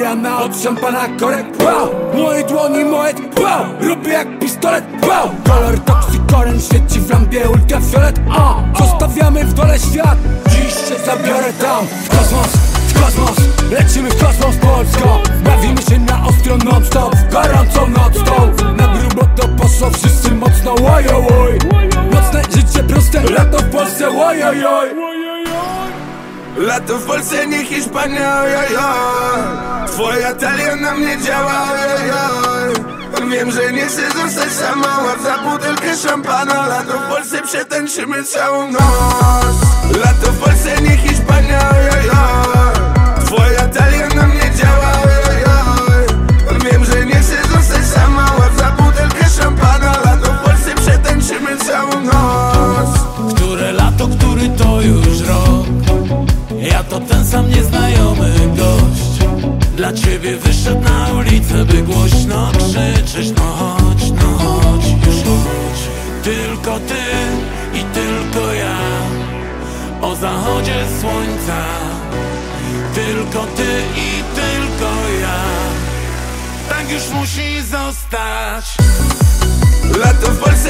Rana od szampana korek wow. Moje dłoni, moje wow. Robię jak pistolet wow. Kolor toksykoren sieci w lampie ultrafiolet a. Zostawiamy w dole świat Dziś się zabiorę tam W kosmos, w kosmos Lecimy w kosmos Polsko Bawimy się na ostro non-stop W gorącą noc tą Na grubo to poszło wszyscy mocno Ojoj, oj, oj. Nocne życie proste Lato w Polsce Ojoj. Lato w Polsce, nie Hiszpania, ojojoj Twoja talia na mnie działa, ojojoj Wiem, że nie chcę zostać sama za butelkę szampana. Lato w Polsce przetańczymy całą noc. Lato w Polsce, nie Hiszpania, ojojoj Twoja talia na mnie działa, ojojoj Wiem, że nie chcę zostać sama za butelkę szampana. Lato w Polsce przetańczymy całą noc. Które lato, który to już rok Ja to ten sam nieznajomy gość. Dla ciebie wyszedł na ulicę, by głośno krzyczeć No chodź, no chodź, już chodź. Tylko ty i tylko ja. O zachodzie słońca. Tylko ty i tylko ja. Tak już musi zostać. Lato w Polsce,